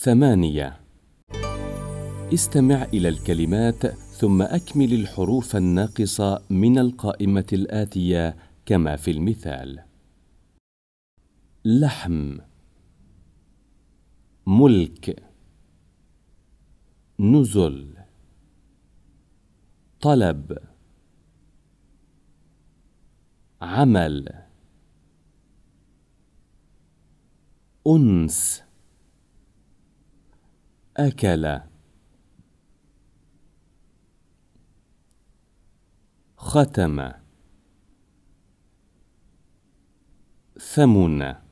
ثمانية. استمع إلى الكلمات ثم أكمل الحروف الناقصة من القائمة الآتية كما في المثال. لحم. ملك. نزل. طلب. عمل. أنس. أكل. ختم. ثمن.